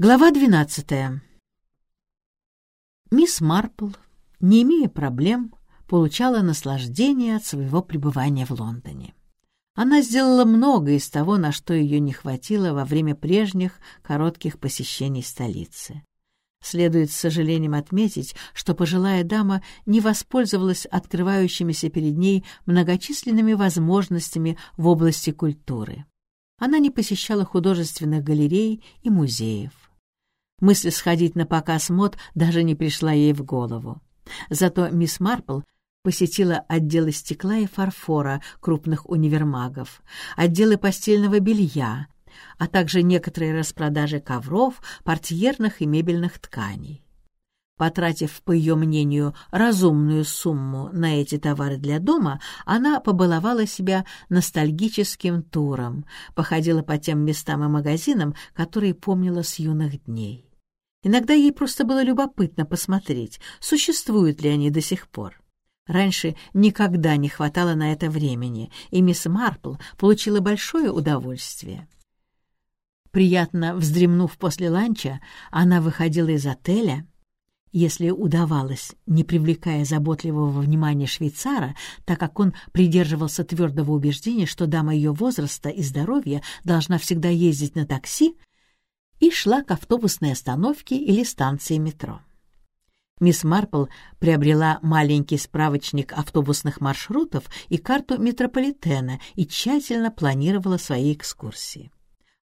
Глава двенадцатая. Мисс Марпл, не имея проблем, получала наслаждение от своего пребывания в Лондоне. Она сделала много из того, на что ее не хватило во время прежних коротких посещений столицы. Следует с сожалением отметить, что пожилая дама не воспользовалась открывающимися перед ней многочисленными возможностями в области культуры. Она не посещала художественных галерей и музеев. Мысль сходить на показ мод даже не пришла ей в голову. Зато мисс Марпл посетила отделы стекла и фарфора крупных универмагов, отделы постельного белья, а также некоторые распродажи ковров, портьерных и мебельных тканей. Потратив, по ее мнению, разумную сумму на эти товары для дома, она побаловала себя ностальгическим туром, походила по тем местам и магазинам, которые помнила с юных дней. Иногда ей просто было любопытно посмотреть, существуют ли они до сих пор. Раньше никогда не хватало на это времени, и мисс Марпл получила большое удовольствие. Приятно вздремнув после ланча, она выходила из отеля. Если удавалось, не привлекая заботливого внимания швейцара, так как он придерживался твердого убеждения, что дама ее возраста и здоровья должна всегда ездить на такси, и шла к автобусной остановке или станции метро. Мисс Марпл приобрела маленький справочник автобусных маршрутов и карту метрополитена и тщательно планировала свои экскурсии.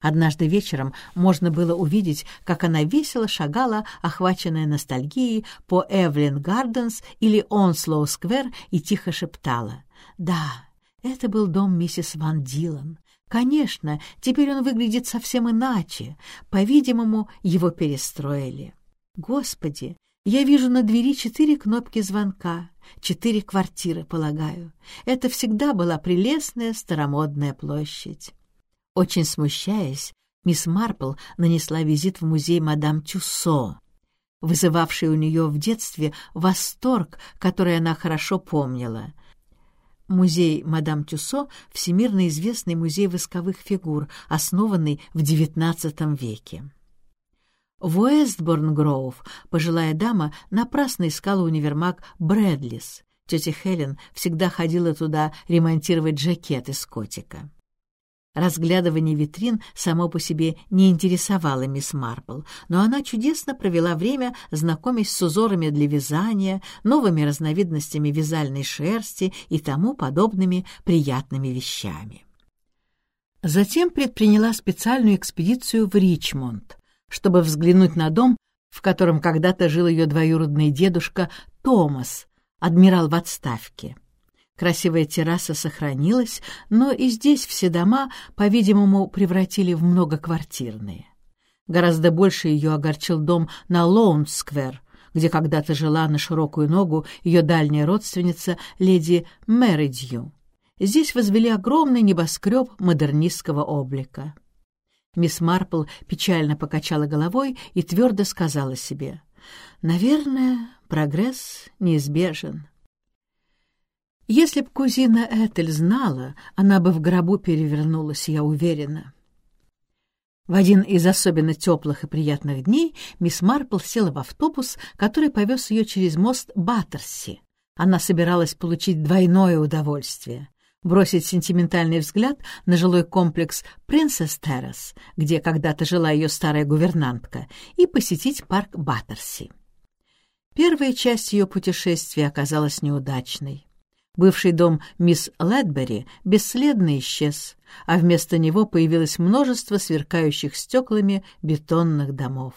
Однажды вечером можно было увидеть, как она весело шагала, охваченная ностальгией, по Эвлин Гарденс или Онслоу-сквер и тихо шептала. «Да, это был дом миссис Ван Дилан. Конечно, теперь он выглядит совсем иначе. По-видимому, его перестроили. Господи, я вижу на двери четыре кнопки звонка, четыре квартиры, полагаю. Это всегда была прелестная старомодная площадь. Очень смущаясь, мисс Марпл нанесла визит в музей мадам Тюссо, вызывавший у нее в детстве восторг, который она хорошо помнила — Музей «Мадам Тюсо» — всемирно известный музей восковых фигур, основанный в XIX веке. В Уэстборн-Гроув пожилая дама напрасно искала универмаг «Брэдлис». Тетя Хелен всегда ходила туда ремонтировать жакеты с котика. Разглядывание витрин само по себе не интересовало мисс Марпл, но она чудесно провела время, знакомясь с узорами для вязания, новыми разновидностями вязальной шерсти и тому подобными приятными вещами. Затем предприняла специальную экспедицию в Ричмонд, чтобы взглянуть на дом, в котором когда-то жил ее двоюродный дедушка Томас, адмирал в отставке. Красивая терраса сохранилась, но и здесь все дома, по-видимому, превратили в многоквартирные. Гораздо больше ее огорчил дом на Лоунд-сквер, где когда-то жила на широкую ногу ее дальняя родственница леди Мэридью. Здесь возвели огромный небоскреб модернистского облика. Мисс Марпл печально покачала головой и твердо сказала себе, «Наверное, прогресс неизбежен». Если б кузина Этель знала, она бы в гробу перевернулась, я уверена. В один из особенно теплых и приятных дней мисс Марпл села в автобус, который повез ее через мост Баттерси. Она собиралась получить двойное удовольствие — бросить сентиментальный взгляд на жилой комплекс «Принцесс Террас», где когда-то жила ее старая гувернантка, и посетить парк Баттерси. Первая часть ее путешествия оказалась неудачной. Бывший дом мисс Лэдбери бесследно исчез, а вместо него появилось множество сверкающих стеклами бетонных домов.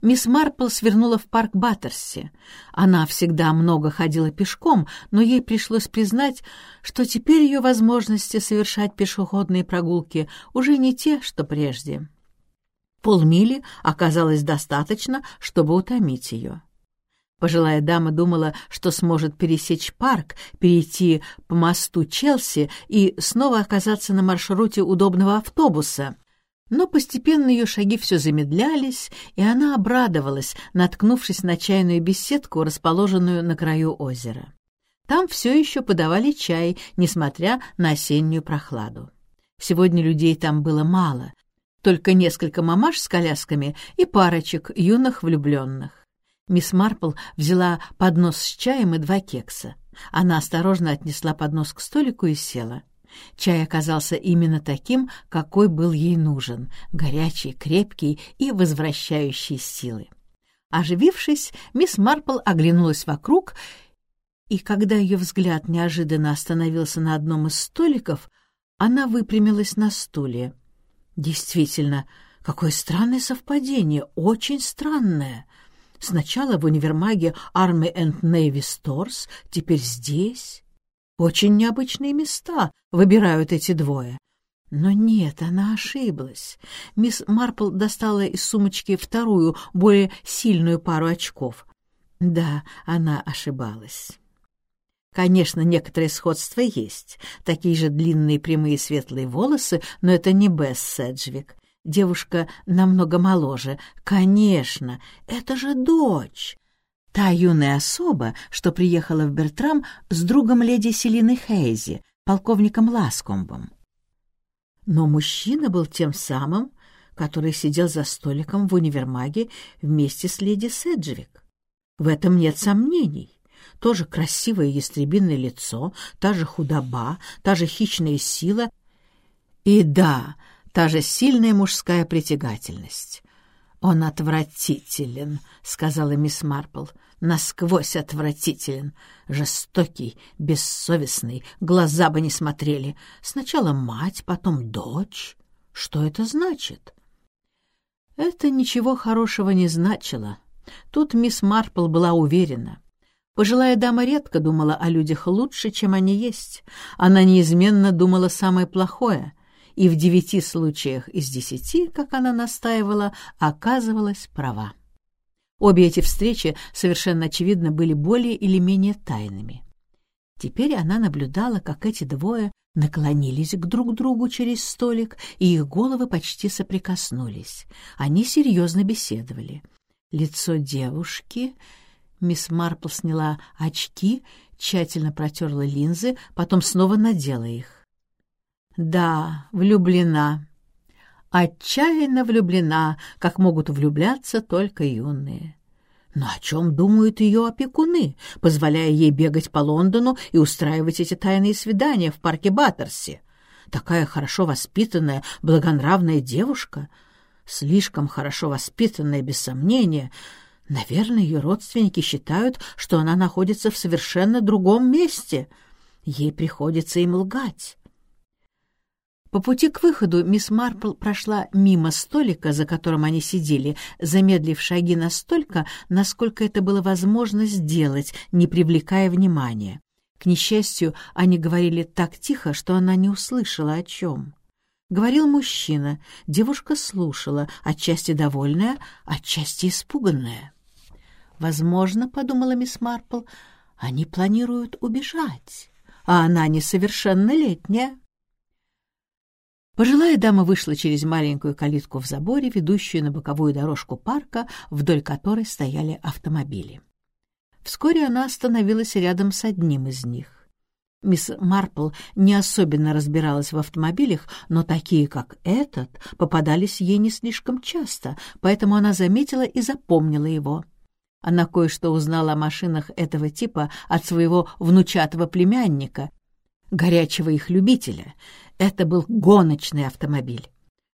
Мисс Марпл свернула в парк Баттерси. Она всегда много ходила пешком, но ей пришлось признать, что теперь ее возможности совершать пешеходные прогулки уже не те, что прежде. Полмили оказалось достаточно, чтобы утомить ее. Пожилая дама думала, что сможет пересечь парк, перейти по мосту Челси и снова оказаться на маршруте удобного автобуса. Но постепенно ее шаги все замедлялись, и она обрадовалась, наткнувшись на чайную беседку, расположенную на краю озера. Там все еще подавали чай, несмотря на осеннюю прохладу. Сегодня людей там было мало, только несколько мамаш с колясками и парочек юных влюбленных. Мисс Марпл взяла поднос с чаем и два кекса. Она осторожно отнесла поднос к столику и села. Чай оказался именно таким, какой был ей нужен — горячий, крепкий и возвращающий силы. Оживившись, мисс Марпл оглянулась вокруг, и когда ее взгляд неожиданно остановился на одном из столиков, она выпрямилась на стуле. Действительно, какое странное совпадение, очень странное. Сначала в универмаге Army and Navy Stores, теперь здесь. Очень необычные места выбирают эти двое. Но нет, она ошиблась. Мисс Марпл достала из сумочки вторую, более сильную пару очков. Да, она ошибалась. Конечно, некоторое сходство есть. Такие же длинные прямые светлые волосы, но это не Бесс Седжвик. Девушка намного моложе. Конечно, это же дочь. Та юная особа, что приехала в Бертрам с другом леди Селины Хейзи, полковником Ласкомбом. Но мужчина был тем самым, который сидел за столиком в универмаге вместе с леди Седжвик. В этом нет сомнений. Тоже красивое ястребиное лицо, та же худоба, та же хищная сила и, да, та же сильная мужская притягательность. «Он отвратителен», — сказала мисс Марпл, — «насквозь отвратителен, жестокий, бессовестный, глаза бы не смотрели. Сначала мать, потом дочь. Что это значит?» Это ничего хорошего не значило. Тут мисс Марпл была уверена. Пожилая дама редко думала о людях лучше, чем они есть. Она неизменно думала самое плохое, и в девяти случаях из десяти, как она настаивала, оказывалась права. Обе эти встречи совершенно очевидно были более или менее тайными. Теперь она наблюдала, как эти двое наклонились к друг другу через столик, и их головы почти соприкоснулись. Они серьезно беседовали. Лицо девушки... Мисс Марпл сняла очки, тщательно протерла линзы, потом снова надела их. Да, влюблена. Отчаянно влюблена, как могут влюбляться только юные. Но о чем думают ее опекуны, позволяя ей бегать по Лондону и устраивать эти тайные свидания в парке Баттерси? Такая хорошо воспитанная, благонравная девушка, слишком хорошо воспитанная, без сомнения. Наверное, ее родственники считают, что она находится в совершенно другом месте. Ей приходится им лгать. По пути к выходу мисс Марпл прошла мимо столика, за которым они сидели, замедлив шаги настолько, насколько это было возможно сделать, не привлекая внимания. К несчастью, они говорили так тихо, что она не услышала о чем. Говорил мужчина, девушка слушала, отчасти довольная, отчасти испуганная. «Возможно, — подумала мисс Марпл, — они планируют убежать, а она несовершеннолетняя». Пожилая дама вышла через маленькую калитку в заборе, ведущую на боковую дорожку парка, вдоль которой стояли автомобили. Вскоре она остановилась рядом с одним из них. Мисс Марпл не особенно разбиралась в автомобилях, но такие, как этот, попадались ей не слишком часто, поэтому она заметила и запомнила его. Она кое-что узнала о машинах этого типа от своего внучатого племянника, горячего их любителя. Это был гоночный автомобиль.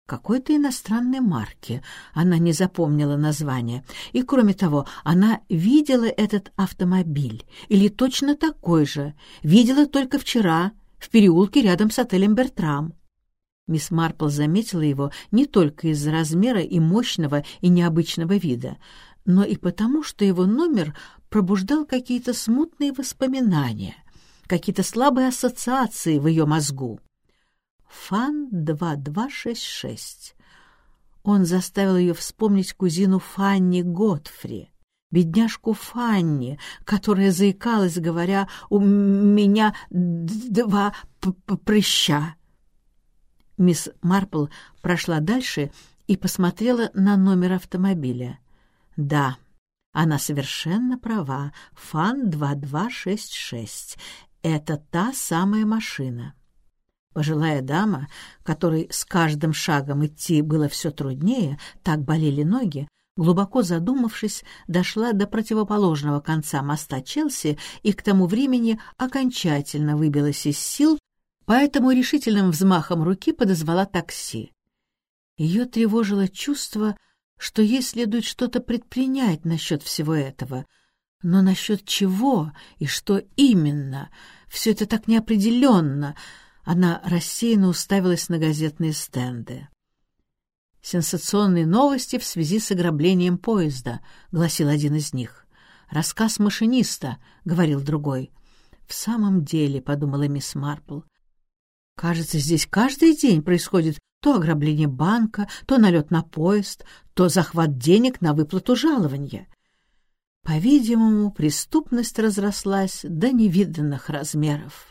Какой-то иностранной марки. Она не запомнила название. И, кроме того, она видела этот автомобиль. Или точно такой же. Видела только вчера, в переулке рядом с отелем «Бертрам». Мисс Марпл заметила его не только из-за размера и мощного и необычного вида, но и потому, что его номер пробуждал какие-то смутные воспоминания, какие-то слабые ассоциации в ее мозгу. Фан-2266. Он заставил ее вспомнить кузину Фанни Готфри, бедняжку Фанни, которая заикалась, говоря «У меня два прыща». Мисс Марпл прошла дальше и посмотрела на номер автомобиля. Да, она совершенно права. Фан-2266. Это та самая машина. Пожилая дама, которой с каждым шагом идти было все труднее, так болели ноги, глубоко задумавшись, дошла до противоположного конца моста Челси и к тому времени окончательно выбилась из сил, поэтому решительным взмахом руки подозвала такси. Ее тревожило чувство, что ей следует что-то предпринять насчет всего этого. Но насчет чего и что именно? Все это так неопределенно. Она рассеянно уставилась на газетные стенды. «Сенсационные новости в связи с ограблением поезда», — гласил один из них. «Рассказ машиниста», — говорил другой. «В самом деле», — подумала мисс Марпл, — «кажется, здесь каждый день происходит то ограбление банка, то налет на поезд, то захват денег на выплату жалования». По-видимому, преступность разрослась до невиданных размеров.